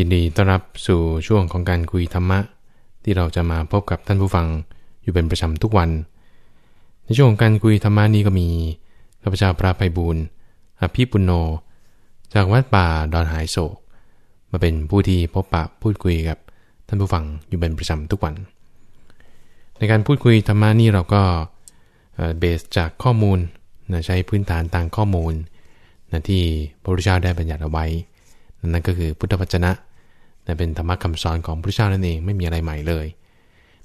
ยินดีต้อนรับสู่ช่วงของการคุยธรรมะ ที่เราจะมาพบกับท่านผู้ฟังอยู่เป็นประจำทุกวัน ในช่วงของการคุยธรรมะนี้ก็มีข้าพเจ้าพระไพบูลอภิปุโน จากวัดป่าดอนหายโศก มาเป็นผู้ที่พบปะพูดคุยกับท่านผู้ฟังอยู่เป็นประจำทุกวัน ในการพูดคุยธรรมะนี้เราก็เบสจากข้อมูลนะใช้พื้นฐานทางข้อมูลนะที่พระพุทธเจ้าได้บัญญัติเอาไว้ นั่นก็คือพุทธวจนะ นะเป็นธรรมะคำสอนของพระพุทธเจ้านั่นเองไม่มีอะไรใหม่เลย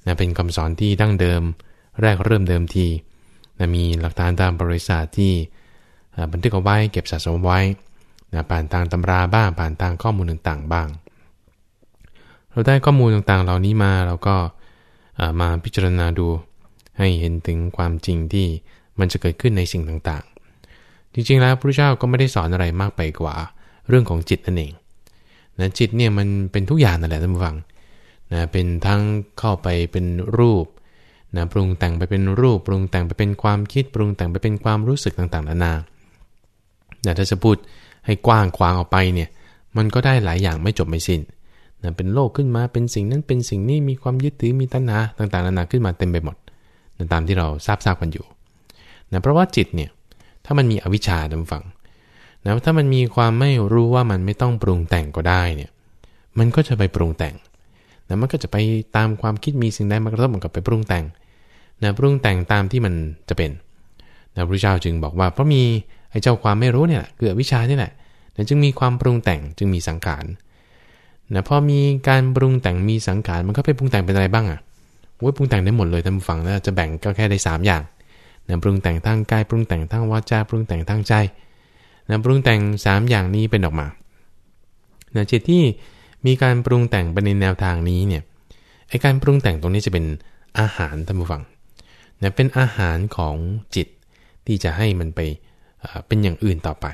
นะเป็นคำสอนที่ดั้งเดิมแรกเริ่มเดิมทีนะมีหลักฐานตามบริษัทที่บันทึกเอาไว้เก็บสะสมไว้นะผ่านทางตำราบ้างผ่านทางข้อมูลต่างๆบ้าง เราได้ข้อมูลต่างๆ เหล่านี้มาเราก็มาพิจารณาดูให้เห็นถึงความจริงที่มันจะเกิดขึ้นในสิ่งต่างๆ จริงๆแล้วพระพุทธเจ้าก็ไม่ได้สอนอะไรมากไปกว่า เรื่องของจิตนั่นเอง นะจิตเนี่ยมันเป็นทุกอย่างนั่นแหละท่านผู้ฟังนะเป็นทั้งเข้าไปเป็นรูปนะปรุงแต่งไปเป็นรูป ปรุงแต่งไปเป็นความคิด ปรุงแต่งไปเป็นความรู้สึกต่างๆนานานะถ้าจะพูดให้กว้างขวางออกไปเนี่ย มันก็ได้หลายอย่างไม่จบไม่สิน้นนะเป็นโลกขึ้นมาเป็นสิ่งนั้นเป็นสิ่งนี้มีความยึดถือมีตัณหาต่างๆนานาขึ้นมาเต็มไปหมดนะตามที่เราทราบทราบกันอยู่นะเพราะว่าจิตเนี่ยถ้ามันมีอวิชชาดำฝัง นะถ้ามันมีความไม่รู้ว่ามันไม่ต้องปรุงแต่งก็ได้เนี่ย มันก็จะไปปรุงแต่งนะมันก็จะไปตามความคิดมีสิ่งใดมากระทบมันก็ไปปรุงแต่งนะปรุงแต่งตามที่มันจะเป็นนะพระเจ้าจึงบอกว่าเพราะมีไอ้เจ้าความไม่รู้เนี่ยเกิดวิชานี่แหละนะจึงมีความปรุงแต่งจึงมีสังขารนะพอมีการปรุงแต่งมีสังขารมันก็ไปปรุงแต่งเป็นอะไรบ้างอะ่ะว้ยปรุงแต่งได้หมดเลยท่านผู้ฟังนะจะแบ่งก็แค่ได้ 3 อย่างนะปรุงแต่งทางกายปรุงแต่งทางวาจาปรุงแต่งทางใจ นะปรุงแต่ง 3 อย่างนี้เป็นออกมานะจิตที่มีการปรุงแต่งไปในแนวทางนี้เนี่ยไอการปรุงแต่งตรงนี้จะเป็นอาหารท่านผู้ฟังนะเป็นอาหารของจิตที่จะให้มันไปเป็นอย่างอื่นต่อไป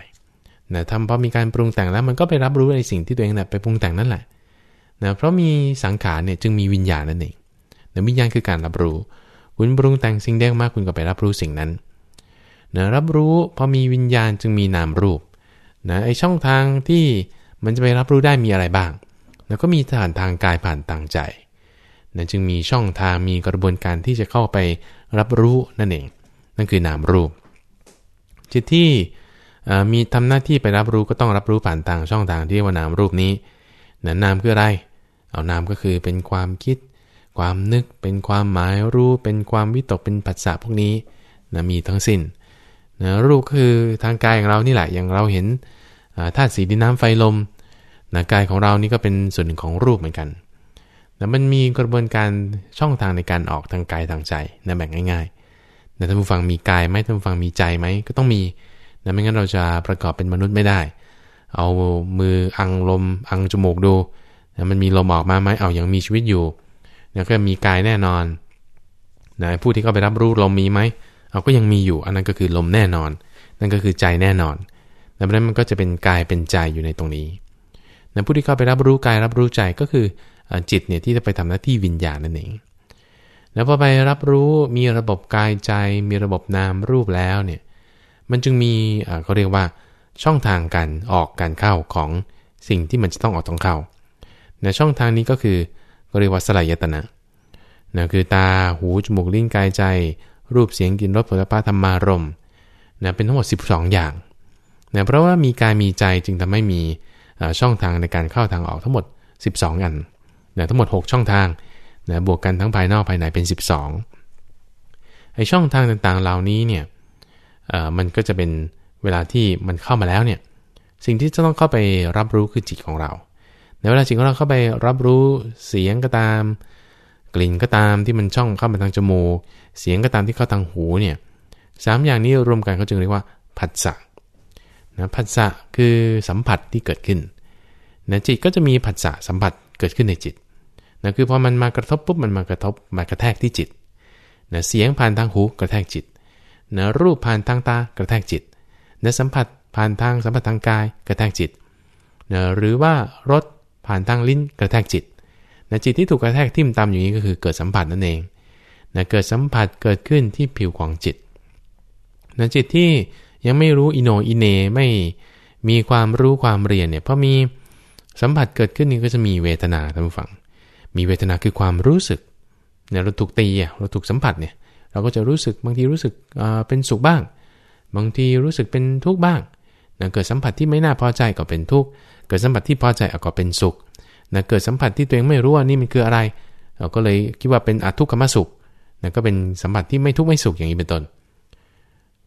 นะทำพอมีการปรุงแต่งแล้วมันก็ไปรับรู้ในสิ่งที่ตัวเองนะไปปรุงแต่งนั่นแหละนะเพราะมีสังขารเนี่ยจึงมีวิญญาณนั่นเองนะวิญญาณคือการรับรู้ คุณปรุงแต่งสิ่งใดมากคุณก็ไปรับรู้สิ่งนั้น นะรับรู้พอมีวิญญาณจึงมีนามรูปนะไอช่องทางที่มันจะไปรับรู้ได้มีอะไรบ้างแล้วก็มีผ่านทางกายผ่านทางใจนะจึงมีช่องทางมีกระบวนการที่จะเข้าไปรับรู้นั่นเอง นั่นคือนามรูป จิตที่มีทำหน้าที่ไปรับรู้ก็ต้องรับรู้ผ่านทางช่องทางที่ว่านามรูปนี้นะนามคืออะไร เอานามก็คือเป็นความคิด ความนึก เป็นความหมายรู้ เป็นความวิตก เป็นปัจจัพวกนี้นะมีทั้งสิน้น นะรูปคือทางกายของเรานี่แหละอย่างเราเห็นธาตุสีดินน้ำไฟลมนะกายของเรานี่ก็เป็นส่วนหนึ่งของรูปเหมือนกันนะมันมีกระบวนการช่องทางในการออกทางกายทางใจนะแบ่งง่ายๆนะท่านผู้ฟังมีกายไหมท่านผู้ฟังมีใจไหมก็ต้องมีนะไม่งั้นเราจะประกอบเป็นมนุษย์ไม่ได้ เอามืออังลมอังจมูกดูนะมันมีลมออกมาไหมเอาอยัางมีชีวิตอยู่นะก็มีกายแน่นอนนะผู้ที่เข้าไปรับรู้ลมมีไหม เอาก็ยังมีอยู่ อันนั้นก็คือลมแน่นอน นั่นก็คือใจแน่นอนดังนั้นมันก็จะเป็นกายเป็นใจอยู่ในตรงนี้นะผู้ที่เข้าไปรับรู้กายรับรู้ใจก็คือจิตเนี่ยที่จะไปทำหน้าที่วิญญาณนั่นเอง แล้วพอไปรับรู้มีระบบกายใจ มีระบบนามรูปแล้วเนี่ยมันจึงมีเขาเรียกว่าช่องทางการออกการเข้าของสิ่งที่มันจะต้องออกต้องเข้าในช่องทางนี้ก็คือก็เรียกว่าสลายตนะนะคือตาหูจมูกลิ้นกายใจ รูปเสียงกลิ่นรสผลิภัณฑ์ธรรมารมนะเป็นทั้งหมด 12 อย่างนะเพราะว่ามีกายมีใจจึงทำให้มีช่องทางในการเข้าทางออกทั้งหมด 12 อันนะทั้งหมด 6 ช่องทางนะบวกกันทั้งภายนอกภายในเป็น 12ไอช่องทางต่างๆเหล่านี้เนี่ยมันก็จะเป็นเวลาที่มันเข้ามาแล้วเนี่ยสิ่งที่จะต้องเข้าไปรับรู้คือจิตของเรา ในเวลาจิตของเราเข้าไปรับรู้เสียงก็ตาม กลิ่นก็ตามที่มันช่องเข้ามาทางจมูก เสียงก็ตามที่เข้าทางหูเนี่ยสามอย่างนี้รวมกันเขาจึงเรียกว่าผัสสะนะผัสสะคือสัมผัสที่เกิดขึ้นนะจิตก็จะมีผัสสะสัมผัสเกิดขึ้นในจิตนะคือพอมันมากระทบปุ๊บมันมากระทบมากระแทกที่จิตนะเสียงผ่านทางหูกระแทกจิตนะรูปผ่านทางตากระแทกจิตนะสัมผัสผ่านทางสัมผัสทางกายกระแทกจิตนะหรือว่ารสผ่านทางลิ้นกระแทกจิต นะจิตที่ถูกกระแทกทิ่มตามอย่างนี้ก็คือเกิดสัมผัสนั่นเองนะเกิดสัมผัสเกิดขึ้นที่ผิวของจิตนะจิตที่ยังไม่รู้อิโนอิเนไม่มีความรู้ความเรียนเนี่ยเพราะมีสัมผัสเกิดขึ้นนี่ก็จะมีเวทนาท่านผู้ฟัง มีเวทนาคือความรู้สึกเนี่ยเราถูกตีอะเราถูกสัมผัสเนี่ยเราก็จะรู้สึกบางทีรู้สึกเป็นสุขบ้าง บางทีรู้สึกเป็นทุกข์บ้างนะเกิดสัมผัสที่ไม่น่าพอใจก็เป็นทุกข์เกิดสัมผัสที่พอใจก็เป็นสุข นะเกิดสัมผัสที่ตัวเองไม่รู้ว่านี่มันคืออะไรเราก็เลยคิดว่าเป็นอทุกขมสุขนะก็เป็นสัมผัสที่ไม่ทุกข์ไม่สุขอย่างนี้เป็นต้น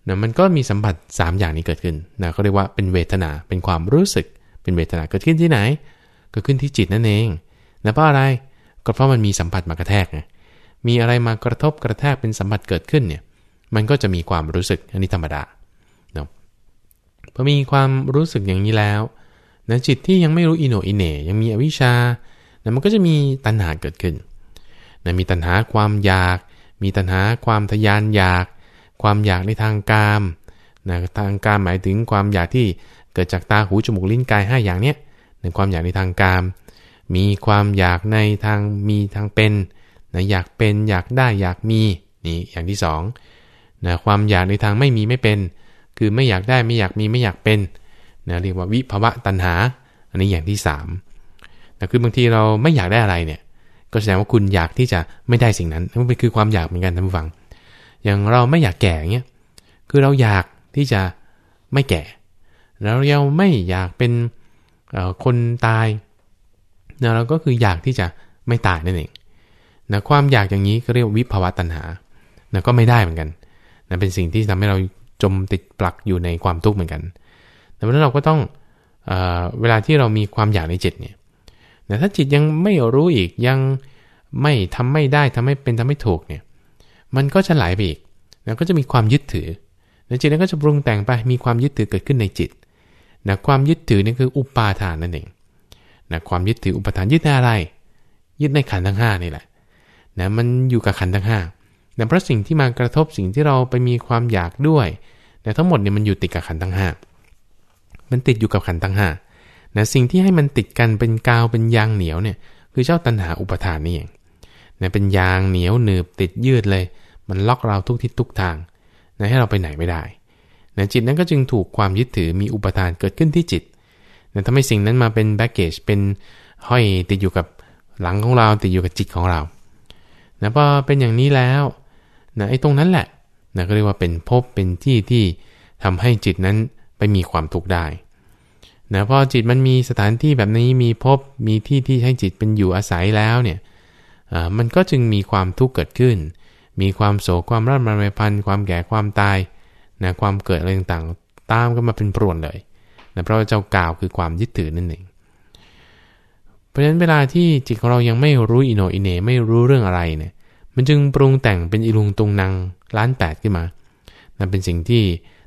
นะมันก็มีสัมผัส 3 อย่างนี้เกิดขึ้นนะเขาเรียกว่าเป็นเวทนาเป็นความรู้สึก เป็นเวทนาเกิดขึ้นที่ไหน เกิดขึ้นที่จิตนั่นเองนะเพราะอะไรก็เพราะมันมีสัมผัสมากระแทกไงมีอะไรมากระทบกระแทกเป็นสัมผัสเกิดขึ้นเนี่ยมันก็จะมีความรู้สึกอันนี้ธรรมดาเนาะพอมีความรู้สึกอย่างนี้แล้ว นะจิตที่ยังไม่รู้อิโนอิเนยังมีอวิชชานะมันก็จะมีตัณหาเกิดขึ้นนะมีตัณหาความอยาก มีตัณหาความทยานอยาก ความอยากในทางกามนะทางการหมายถึงความอยากที่เกิดจากตาหูจมูกลิ้นกาย5อย่างเนี้ยในความอยากในทางกาม มีความอยากในทางมีทางเป็นนะอยากเป็นอยากได้อยากมีนี่อย่างที่2นะความอยากในทางไม่มีไม่เป็น คือไม่อยากได้ไม่อยากมีไม่อยากเป็น นะเรียกว่าวิภวะตัณหา อันนี้อย่างที่3นะคือบางทีเราไม่อยากได้อะไรเนี่ย ก็แสดงว่าคุณอยากที่จะไม่ได้สิ่งนั้นมันเป็นคือความอยากเหมือนกันท่านผู้ฟัง อย่างเราไม่อยากแก่เงี้ยคือเราอยากที่จะไม่แก่ แล้วเราไม่อยากเป็นคนตายนะเราก็คืออยากที่จะไม่ตายนั่นเองนะความอยากอย่างนี้ก็เรียกวิภาวะตัณหานะก็ไม่ได้เหมือนกันนะเป็นสิ่งที่ทำให้เราจมติดปลักอยู่ในความทุกข์เหมือนกัน แต่เพราะนั้นเราก็ต้องเอเวลาที่เรามีความอยากในจิตเนี่ยแต่ถ้าจิตยังไม่รู้อีกยังไม่ทำไม่ได้ทำให้เป็นทำไม่ถูกเนี่ย มันก็จะไหลไปอีก แล้วก็จะมีความยึดถือในจิตนั้นก็จะปรุงแต่งไปมีความยึดถือเกิดขึ้นในจิตนะความยึดถือนี่คืออุปาทานนั่นเองนะความยึดถืออุปทานยึดในอะไร ยึดในขันธ์ทั้ง5นี่แหละนะมันอยู่กับขันธ์ทั้งห้านะเพราะสิ่งที่มากระทบสิ่งที่เราไปมีความอยากด้วยนะทั้งหมดเนี่ยมันอยู่ติดกับขันธ์ทั้งห้า มันติดอยู่กับขันธ์ทั้งห้านะสิ่งที่ให้มันติดกันเป็นกาวเป็นยางเหนียวเนี่ยคือเจ้าตัณหาอุปทานนี่เองนะเป็นยางเหนียวหนืบติดยืดเลย มันล็อกเราทุกทิศทุกทางนะให้เราไปไหนไม่ได้นะจิตนั้นก็จึงถูกความยึดถือมีอุปทานเกิดขึ้นที่จิตนะทำให้สิ่งนั้นมาเป็นแบ็กเกจเป็นห้อยติดอยู่กับหลังของเราติดอยู่กับจิตของเรานะพอเป็นอย่างนี้แล้วนะไอ้ตรงนั้นแหละนะก็เรียกว่าเป็นภพเป็นที่ที่ทำให้จิตนั้นไปมีความทุกข์ได้ นะพอจิตมันมีสถานที่แบบนี้มีภพมีที่ที่ให้จิตเป็นอยู่อาศัยแล้วเนี่ยมันก็จึงมีความทุกข์เกิดขึ้น มีความโศกความร่ำไรพันความแก่ความตายนะความเกิดอะไรต่างๆ ตามก็มาเป็นปรวนเลยนะเพราะเจ้ากล่าวคือความยึดถือนั่นเอง เพราะฉะนั้นเวลาที่จิตของเรายังไม่รู้อิโนอิเนไม่รู้เรื่องอะไรเนี่ยมันจึงปรุงแต่งเป็นอิรุงตุงนางล้านแปดขึ้นมานั่นเป็นสิ่งที่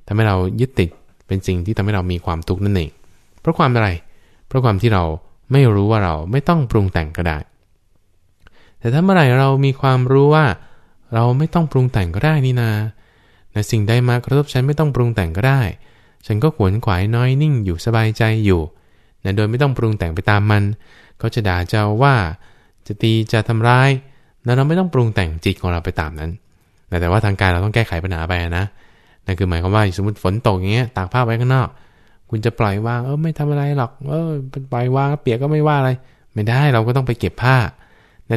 ทำให้เรายึดติดเป็นสิ่งที่ทำให้เรามีความทุกข์นั่นเอง เพราะความอะไร เพราะความที่เราไม่รู้ว่าเราไม่ต้องปรุงแต่งก็ได้ แต่ถ้าเมื่อไหร่เรามีความรู้ว่า เราไม่ต้องปรุงแต่งก็ได้นี่นาแต่สิ่งใดมากระทบฉันไม่ต้องปรุงแต่งก็ได้ ฉันก็ขวนขวายน้อยนิ่งอยู่สบายใจอยู่นะโดยไม่ต้องปรุงแต่งไปตามมันเขาจะด่าเจ้าว่า จะตีจะทำร้ายแล้วเราไม่ต้องปรุงแต่งจิตของเราไปตามนั้น แต่ว่าทางการเราต้องแก้ไขปัญหาไปนะนั่นคือหมายความว่าสมมติฝนตกอย่างเงี้ยตากผ้าไว้ข้างนอก คุณจะปล่อยวางเออไม่ทำอะไรหรอกเออปล่อยวางเปียกก็ไม่ว่าอะไร ไม่ได้เราก็ต้องไปเก็บผ้า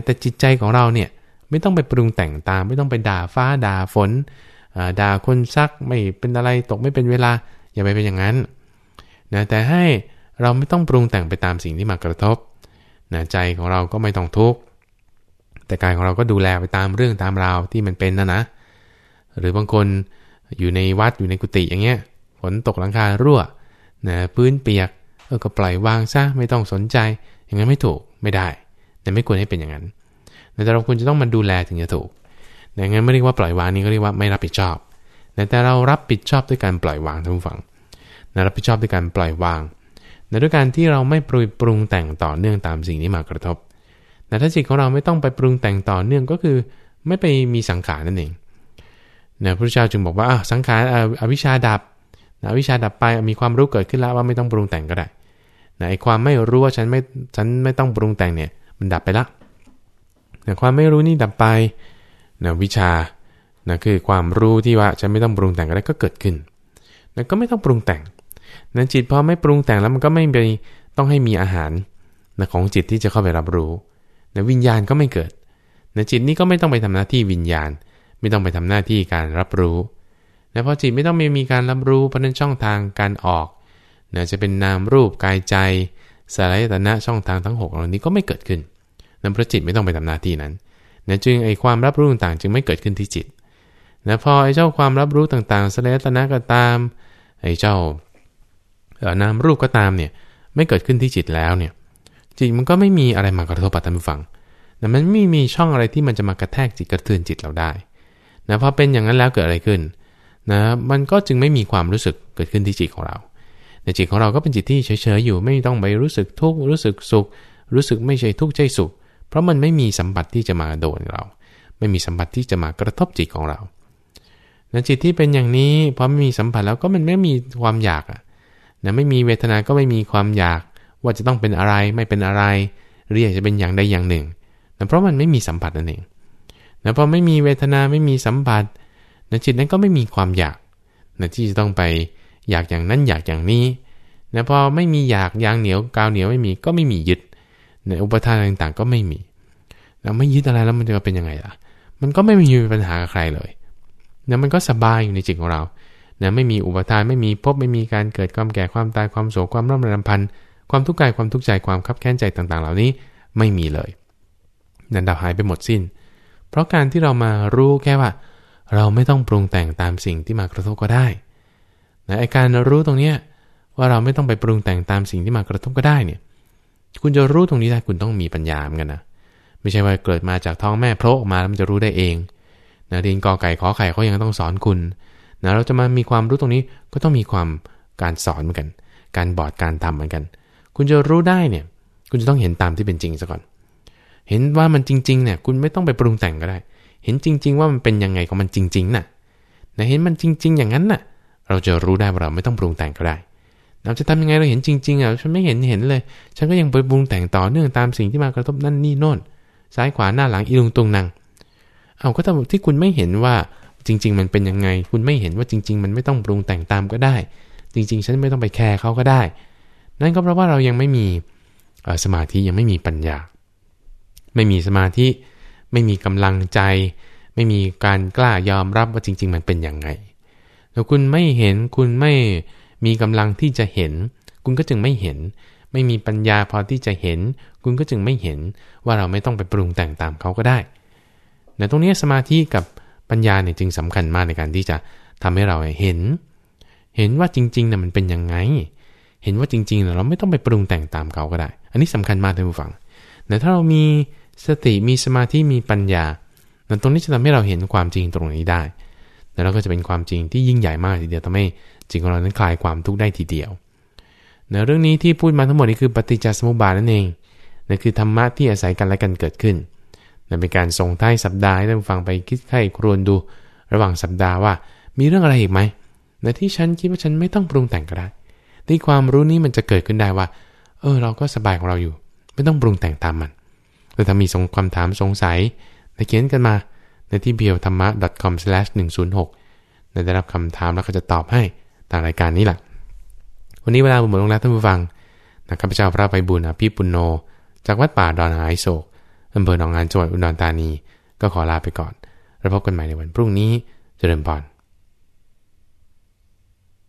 แต่จิตใจของเราเนี่ยไม่ต้องไปปรุงแต่งตาม ไม่ต้องไปด่าฟ้าด่าฝนด่าคนซักไม่เป็นอะไรตกไม่เป็นเวลา อย่าไปเป็นอย่างนั้นนะแต่ให้เราไม่ต้องปรุงแต่งไปตามสิ่งที่มากระทบนะใจของเราก็ไม่ต้องทุกข์แต่กายของเราก็ดูแลไปตามเรื่องตามราวที่มันเป็นนะนะ หรือบางคนอยู่ในวัดอยู่ในกุฏิอย่างเงี้ยฝนตกหลังคารั่ว นะพื้นเปียกเออก็ปล่อยวางซะไม่ต้องสนใจ อย่างนั้นไม่ถูกไม่ได้แต่ไม่ควรให้เป็นอย่างนั้นแต่เราควรจะต้องมาดูแลถึงจะถูกอย่างนั้นไม่เรียกว่าปล่อยวางนี่ก็เรียกว่าไม่รับผิดชอบ แต่เรารับผิดชอบด้วยการปล่อยวางทั้งฝั่งนะรับผิดชอบด้วยการปล่อยวางในด้วยการที่เราไม่ปรุปรุงแต่งต่อเนื่องตามสิ่งนี้มากระทบแต่ถ้าจิตของเราไม่ต้องไปปรุงแต่งต่อเนื่องก็คือ ไม่ไปมีสังขารนั่นเองนะพระเจ้าจึงบอกว่าสังขารอวิชชาดับ นะวิชาดับไปมีความรู้เกิดขึ้นแล้วว่าไม่ต้องปรุงแต่งก็ได้นะไอ้ความไม่รู้ว่าฉันไม่ฉันไม่ต้องปรุงแต่งเนี่ยมันดับไปละนะความไม่รู้นี่ดับไปนะวิชานะคือความรู้ที่ว่าฉันไม่ต้องปรุงแต่งก็ได้ก็เกิดขึ้นนะก็ไม่ต้องปรุงแต่งนะจิตพอไม่ปรุงแต่งแล้วมันก็ไม่ไปต้องให้มีอาหารนะของจิตที่จะเข้าไปรับรู้นะวิญญาณก็ไม่เกิดนะจิตนี้ก็ไม่ต้องไปทำหน้าที่วิญญาณ ไม่ต้องไปทำหน้าที่การรับรู้ นะพราะจิตไม่ต้องมีการรับรู้เพราะนั้นช่องทางการออกนะจะเป็นนามรูปกายใจสลายตนะช่องทางทั้ง6เหล่านี้ก็ไม่เกิดขึ้นนั้นพระจิตไม่ต้องไปทำหน้าที่นั้นนะจึงไอความรับรู้ต่างๆจึงไม่เกิดขึ้นที่จิตนะพอไอเจ้าความรับรู้ต่างๆสลายตนะก็ตามไอเจ้านามรูปก็ตามเนี่ยไม่เกิดขึ้นที่จิตแล้วเนี่ยจิตมันก็ไม่มีอะไรมากระทบปัตตานฟังนะมันไม่มีช่องอะไรที่มันจะมากระแทกจิตกระเทือนจิตเราได้นะพอเป็นอย่างนั้นแล้วเกิดอะไรขึ้น นะมันก็จึงไม่มีความรู้สึกเกิดขึ้นที่จิตของเรา แต่จิตของเราก็เป็นจิตที่เฉยๆอยู่ไม่ต้องไปรู้สึกทุกข์รู้สึกสุข รู้สึกไม่ใช่ทุกข์ใจสุข เพราะมันไม่มีสัมผัสที่จะมาโดนเรา ไม่มีสัมผัสที่จะมากระทบจิตของเรานะจิตที่เป็นอย่างนี้พอไม่มีสัมผัสแล้วก็มันไม่มีความอยากนะไม่มีเวทนาก็ไม่มีความอยาก ว่าจะต้องเป็นอะไรไม่เป็นอะไรหรืออยากจะเป็นอย่างใดอย่างหนึ่งนะเพราะมันไม่มีสัมผัสนั่นเองนะพอไม่มีเวทนาไม่มีสัมผัส นะจิตนั้นก็ไม่มีความอยากนะที่จะต้องไปอยากอย่างนั้นอยากอย่างนี้นะพอไม่มีอยากยางเหนียวกาวเหนียวไม่มีก็ไม่มียึดในอุปทานต่างๆ ก็ไม่มีนะไม่ยึดอะไรแล้วมันจะเป็นยังไงล่ะ มันก็ไม่มีปัญหากับใครเลยนะมันก็สบายอยู่ในจิตของเรานะไม่มีอุปทานไม่มีพบไม่มีการเกิดความแก่ความตายความโศกความร่ำไรำพันความทุกข์กายความทุกข์ใจความคับแค้นใจต่างๆ เหล่านี้ไม่มีเลย นันดับหายไปหมดสิ้น เพราะการที่เรามารู้แค่ว่า เราไม่ต้องปรุงแต่งตามสิ่งที่มากระทบก็ได้นะไอการรู้ตรงเนี้ยว่าเราไม่ต้องไปปรุงแต่งตามสิ่งที่มากระทบก็ได้เนี่ย คุณจะรู้ตรงนี้ได้คุณต้องมีปัญญาเหมือนกันนะไม่ใช่ว่าเกิดมาจากท้องแม่โผล่ออกมาแล้วมันจะรู้ได้เองนะเรียนกอไก่ขอไข่เขายังต้องสอนคุณนะเราจะมามีความรู้ตรงนี้ก็ต้องมีความการสอนเหมือนกัน การบอดการทำเหมือนกัน คุณจะรู้ได้เนี่ย คุณจะต้องเห็นตามที่เป็นจริงซะก่อน เห็นว่ามันจริงๆเนี่ยคุณไม่ต้องไปปรุงแต่งก็ได้ เห็นจริง ๆ ว่ามันเป็นยังไงของมันจริงๆน่ะนะเห็นมันจริง ๆ อย่างนั้นน่ะ เราจะรู้ได้ว่าเราไม่ต้องปรุงแต่งก็ได้เราจะทำยังไงเราเห็นจริงๆอะฉันไม่เห็นเห็นเลย ฉันก็ยังไปปรุงแต่งต่อเนื่องตามสิ่งที่มากระทบนั่นนี่โน่น ซ้ายขวาหน้าหลังอีลุงตุงนางเอาก็ถ้าที่คุณไม่เห็นว่าจริง ๆ มันเป็นยังไง คุณไม่เห็นว่าจริง ๆ มันไม่ต้องปรุงแต่งตามก็ได้ จริง ๆ ฉันไม่ต้องไปแคร์เขาก็ได้ นั่นก็เพราะว่าเรายังไม่มีสมาธิยังไม่มีปัญญา ไม่มีสมาธิ ไม่มีกำลังใจ ไม่มีการกล้ายอมรับว่าจริง ๆ มันเป็นยังไงแล้วคุณไม่เห็นคุณไม่มีกำลังที่จะเห็น คุณก็จึงไม่เห็น ไม่มีปัญญาพอที่จะเห็น คุณก็จึงไม่เห็นว่าเราไม่ต้องไปปรุงแต่งตามเขาก็ได้แต่ตรงนี้สมาธิกับปัญญาเนี่ยจึงสำคัญมากในการที่จะทำให้เราเห็น เห็นว่าจริงๆเนี่ยมันเป็นยังไง เห็นว่าจริงๆเราไม่ต้องไปปรุงแต่งตามเขาก็ได้ อันนี้สำคัญมากท่านผู้ฟังแต่ถ้าเรามี สติมีสมาธิมีปัญญาตรงนี้จะทำให้เราเห็นความจริงตรงนี้ได้ แล้วเราก็จะเป็นความจริงที่ยิ่งใหญ่มากทีเดียวทำให้จิตของเรานั้นคลายความทุกข์ได้ทีเดียวในเรื่องนี้ที่พูดมาทั้งหมดนี้คือปฏิจจสมุปบาทนั่นเองนั่นคือธรรมะที่อาศัยกันและกันเกิดขึ้นนั่นเป็นการส่งท้ายสัปดาห์ให้ท่านฟังไปคิดไข้ครวญดู ระหว่างสัปดาห์ว่า มีเรื่องอะไรอีกไหมในที่ฉันคิดว่าฉันไม่ต้องปรุงแต่งก็ได้ที่ความรู้นี้มันจะเกิดขึ้นได้ว่า เออ เราก็สบายของเราอยู่ ไม่ต้องปรุงแต่งตามมัน แต่ถ้ามีสงคำถามสงสัยในเขียนกันมาในที่เบียวธรรมะ com/106 ได้รับคำถามแล้วก็จะตอบให้ตามรายการนี้แหละวันนี้เวลาหมดลงแล้วท่านผู้ฟังนะข้าพเจ้าพระไปบุญอภิปุโน จากวัดป่าดอนหายโศกอำเภอหนองงานจังหวัดอุดรธานี ก็ขอลาไปก่อน แล้วพบกันใหม่ในวันพรุ่งนี้เจริญพร